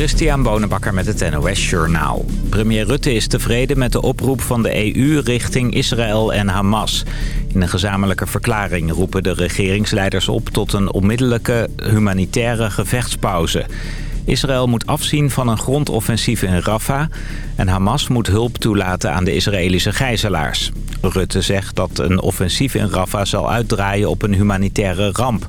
Christian Bonenbakker met het NOS Journaal. Premier Rutte is tevreden met de oproep van de EU richting Israël en Hamas. In een gezamenlijke verklaring roepen de regeringsleiders op tot een onmiddellijke humanitaire gevechtspauze. Israël moet afzien van een grondoffensief in Rafah... en Hamas moet hulp toelaten aan de Israëlische gijzelaars. Rutte zegt dat een offensief in Rafah zal uitdraaien op een humanitaire ramp...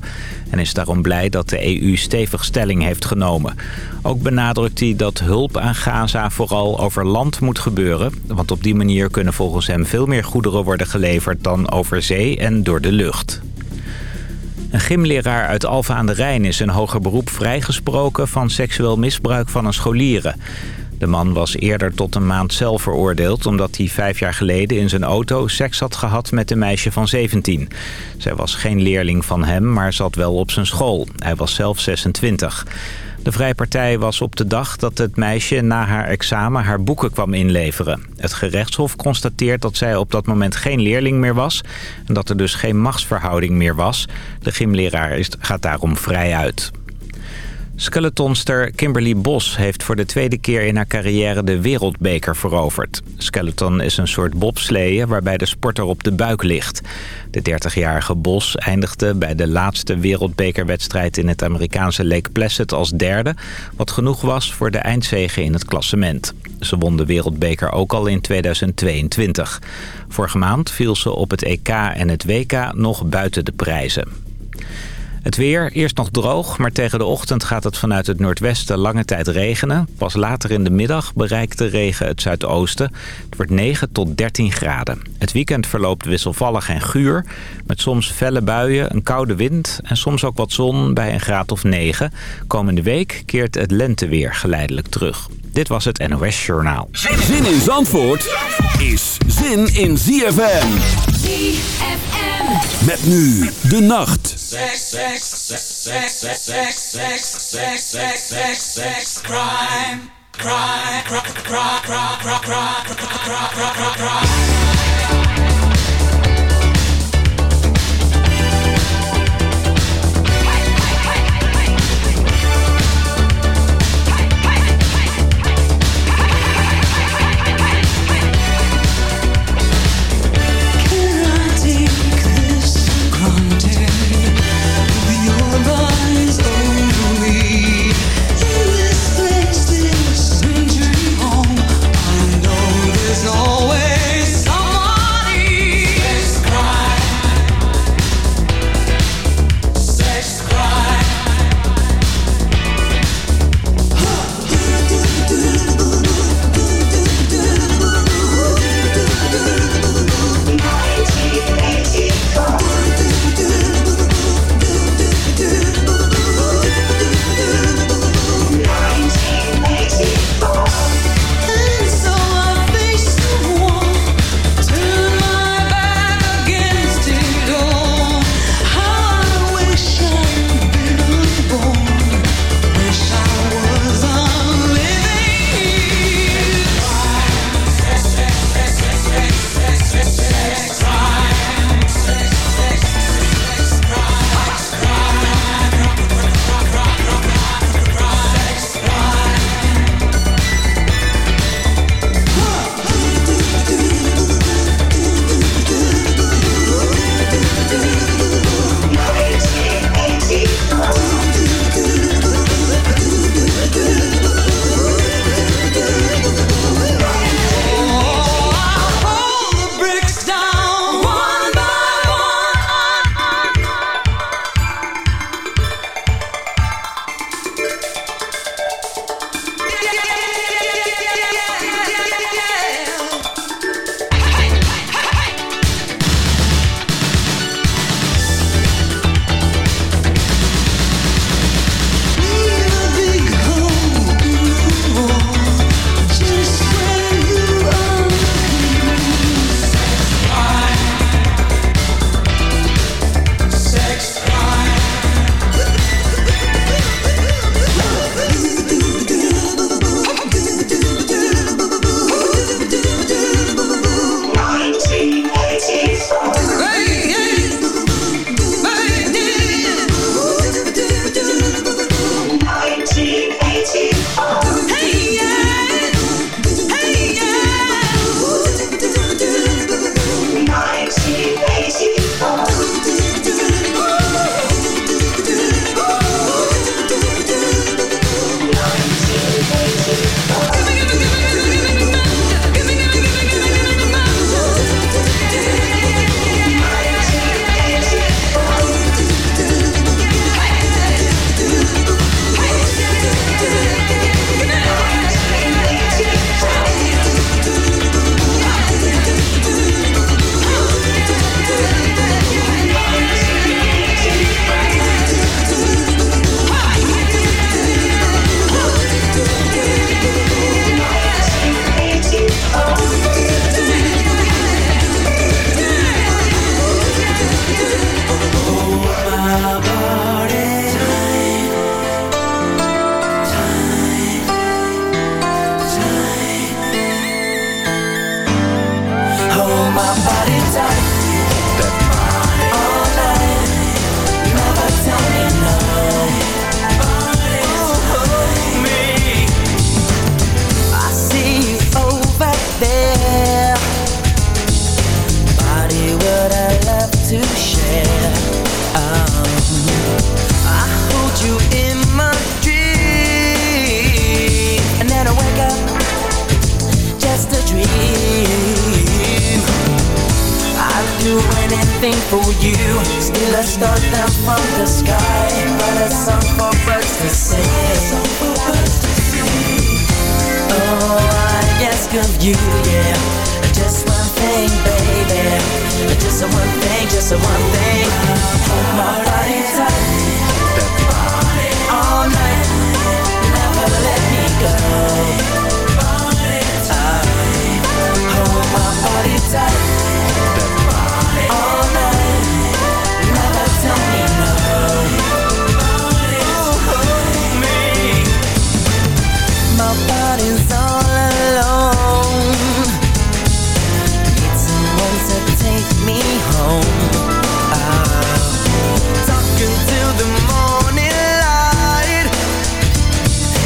en is daarom blij dat de EU stevig stelling heeft genomen. Ook benadrukt hij dat hulp aan Gaza vooral over land moet gebeuren... want op die manier kunnen volgens hem veel meer goederen worden geleverd... dan over zee en door de lucht. Een gymleraar uit Alfa aan de Rijn is in hoger beroep vrijgesproken van seksueel misbruik van een scholieren. De man was eerder tot een maand cel veroordeeld omdat hij vijf jaar geleden in zijn auto seks had gehad met een meisje van 17. Zij was geen leerling van hem, maar zat wel op zijn school. Hij was zelf 26. De Vrijpartij was op de dag dat het meisje na haar examen haar boeken kwam inleveren. Het gerechtshof constateert dat zij op dat moment geen leerling meer was... en dat er dus geen machtsverhouding meer was. De gymleraar gaat daarom vrij uit. Skeletonster Kimberly Bos heeft voor de tweede keer in haar carrière de wereldbeker veroverd. Skeleton is een soort bobsleeën waarbij de sporter op de buik ligt. De 30-jarige Bos eindigde bij de laatste wereldbekerwedstrijd in het Amerikaanse Lake Placid als derde... wat genoeg was voor de eindzege in het klassement. Ze won de wereldbeker ook al in 2022. Vorige maand viel ze op het EK en het WK nog buiten de prijzen. Het weer, eerst nog droog, maar tegen de ochtend gaat het vanuit het noordwesten lange tijd regenen. Pas later in de middag bereikt de regen het zuidoosten. Het wordt 9 tot 13 graden. Het weekend verloopt wisselvallig en guur, met soms felle buien, een koude wind en soms ook wat zon bij een graad of 9. Komende week keert het lenteweer geleidelijk terug. Dit was het NOS Journaal. Zin in Zandvoort is zin in ZFM. ZFM. Met nu de nacht. Sex, sex, sex, sex, sex, sex, sex, sex, sex, sex, sex, crime. Crime, crime,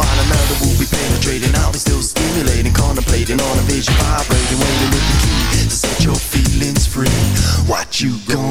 while another will be penetrating. I'll be still stimulating, contemplating on a vision Vibrating, waiting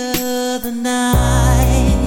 the night.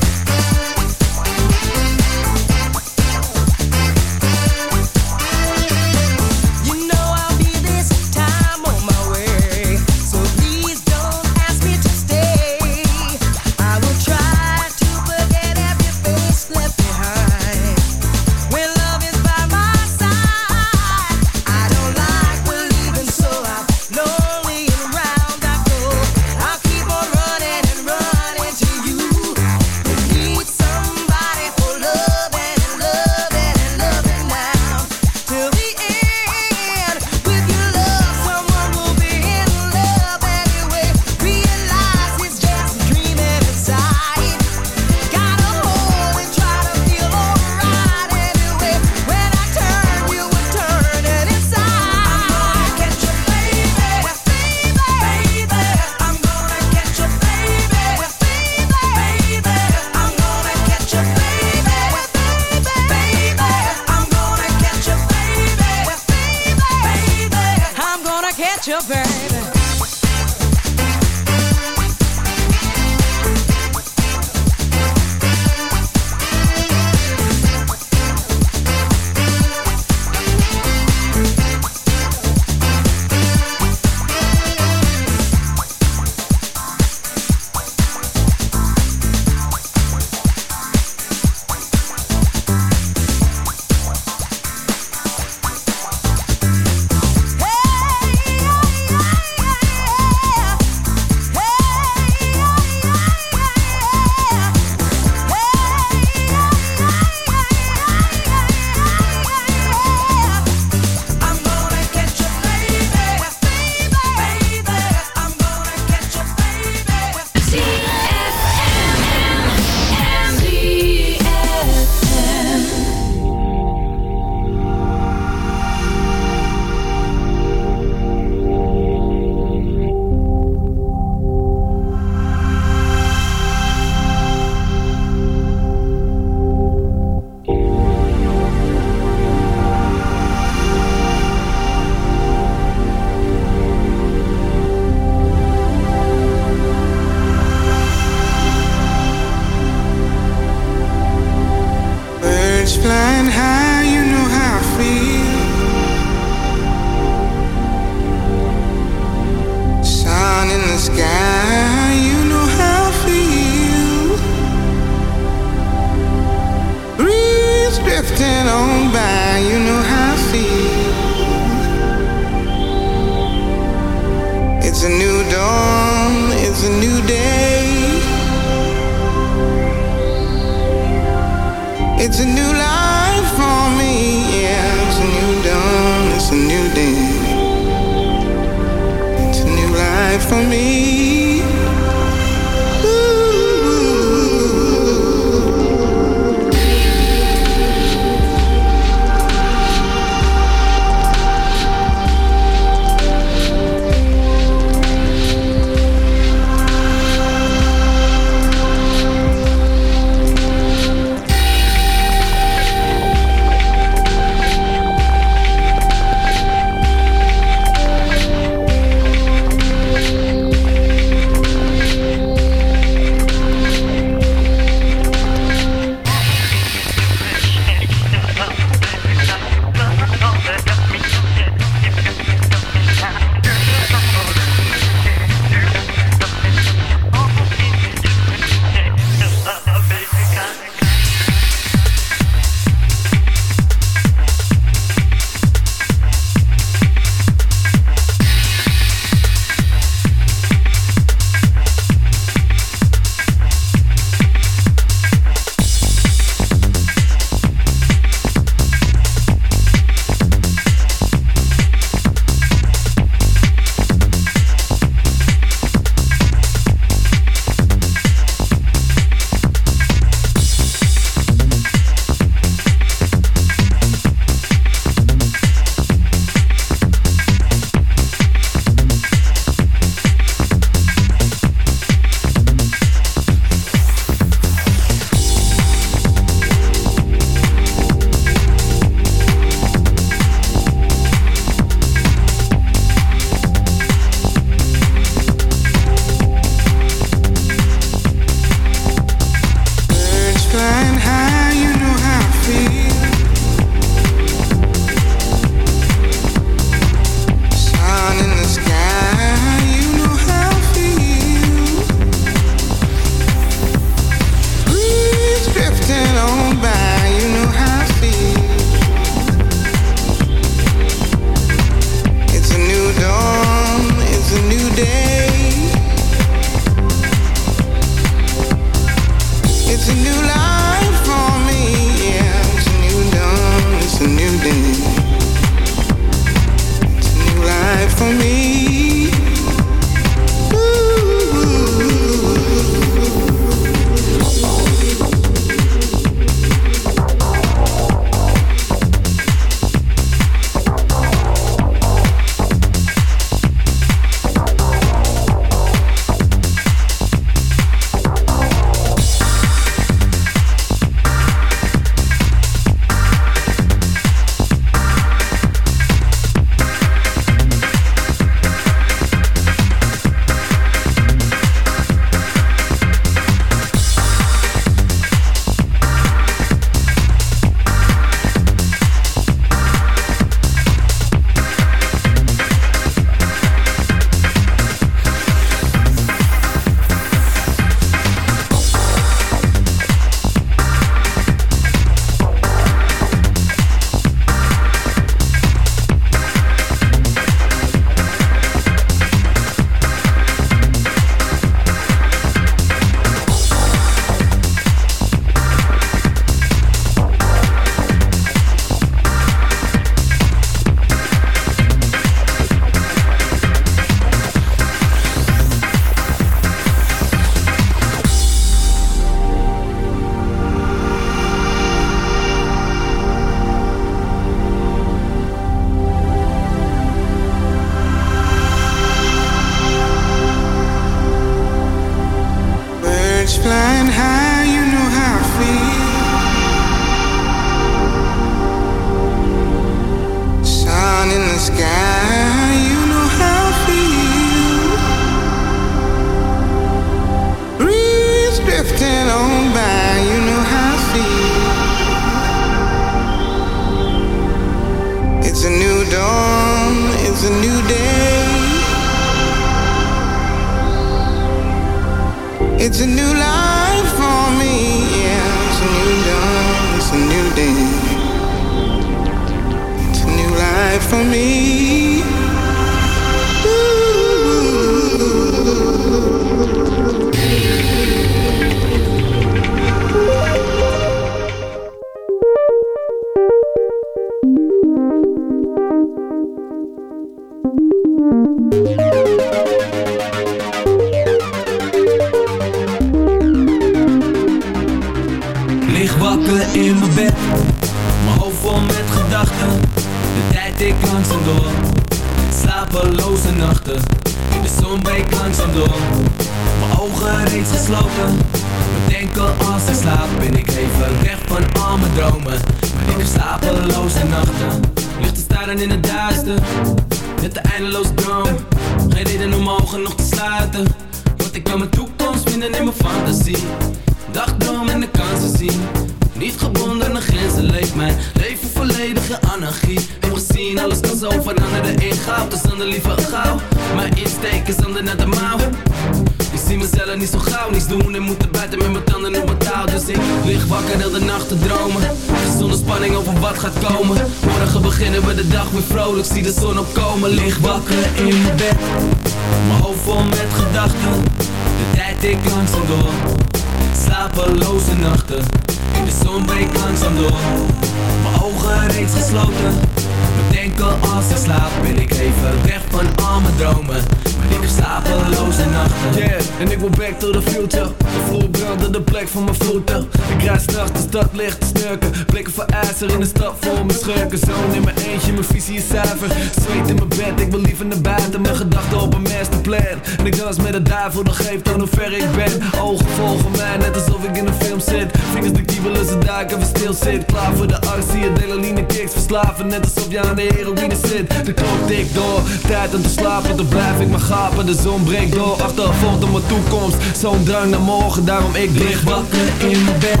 Voor dan geeft aan hoe ver ik ben. Ogen volgen mij, net alsof ik in een film zit. Vingers de kiebelen, ze daar even stil zit. Klaar voor de arts, zie je delaline kicks Verslaven, net alsof je aan de heroïne zit. De klok tikt door, tijd om te slapen. Dan blijf ik maar gapen, de zon breekt door. Achtervolgd op mijn toekomst, zo'n drang naar morgen Daarom ik lig wakker in mijn bed.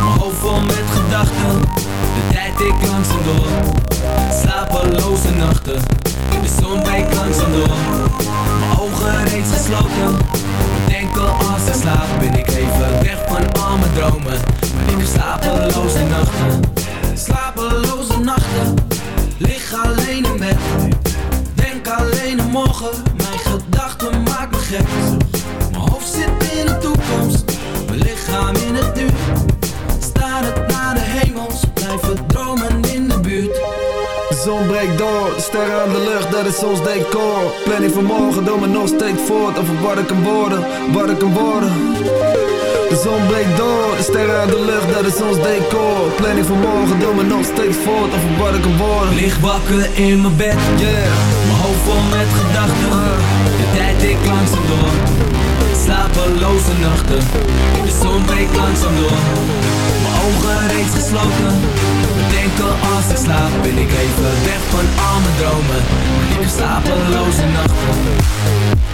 Mijn hoofd vol met gedachten. De tijd ik langzaam door. Slapeloze nachten. De zon breekt langzaam door. Mijn ogen reeds gesloten. Enkel als ik slaap ben ik even weg van al mijn dromen. Maar ik heb slapeloze nachten. Slapeloze nachten. Lig alleen in bed. Denk alleen aan morgen. Mijn gedachten maken me gek lichaam in het nu naar de hemels Blijven dromen in de buurt. Zon breekt door, de sterren aan de lucht, dat is ons decor. Planning van morgen, doe me nog steeds voort. Over wat ik kan worden, wat ik kan worden. De zon breekt door, de sterren aan de lucht, dat is ons decor. Planning van morgen, doe me nog steeds voort. Over wat ik kan worden. Licht wakker in mijn bed, yeah. Mijn hoofd vol met gedachten. De tijd ik langzaam door Slapeloze nachten. De zon breekt langzaam door. Mijn ogen reeds gesloten. Denken als ik slaap ben ik even weg van al mijn dromen. Ik heb slapeloze nachten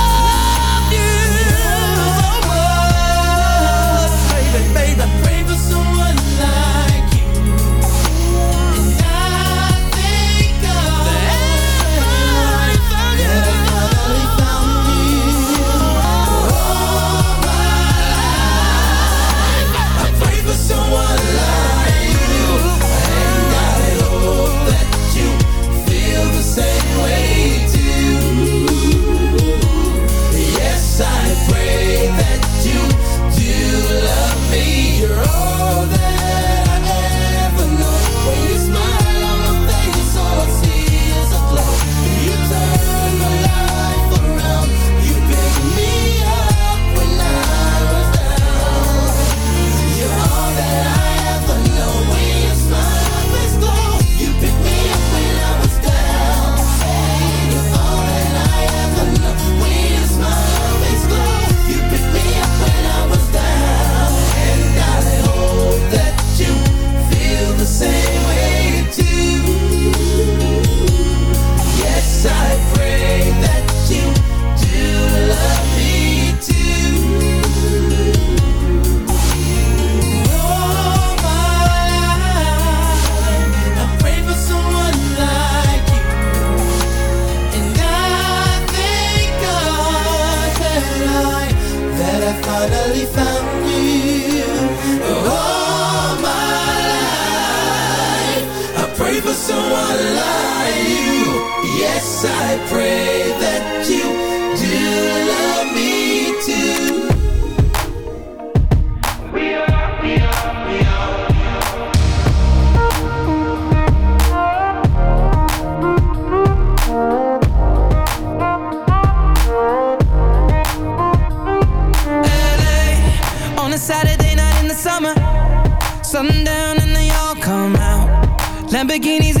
yes, I pray that you do love me too. Saturday night in the summer. Sundown and they all come out. Lamborghinis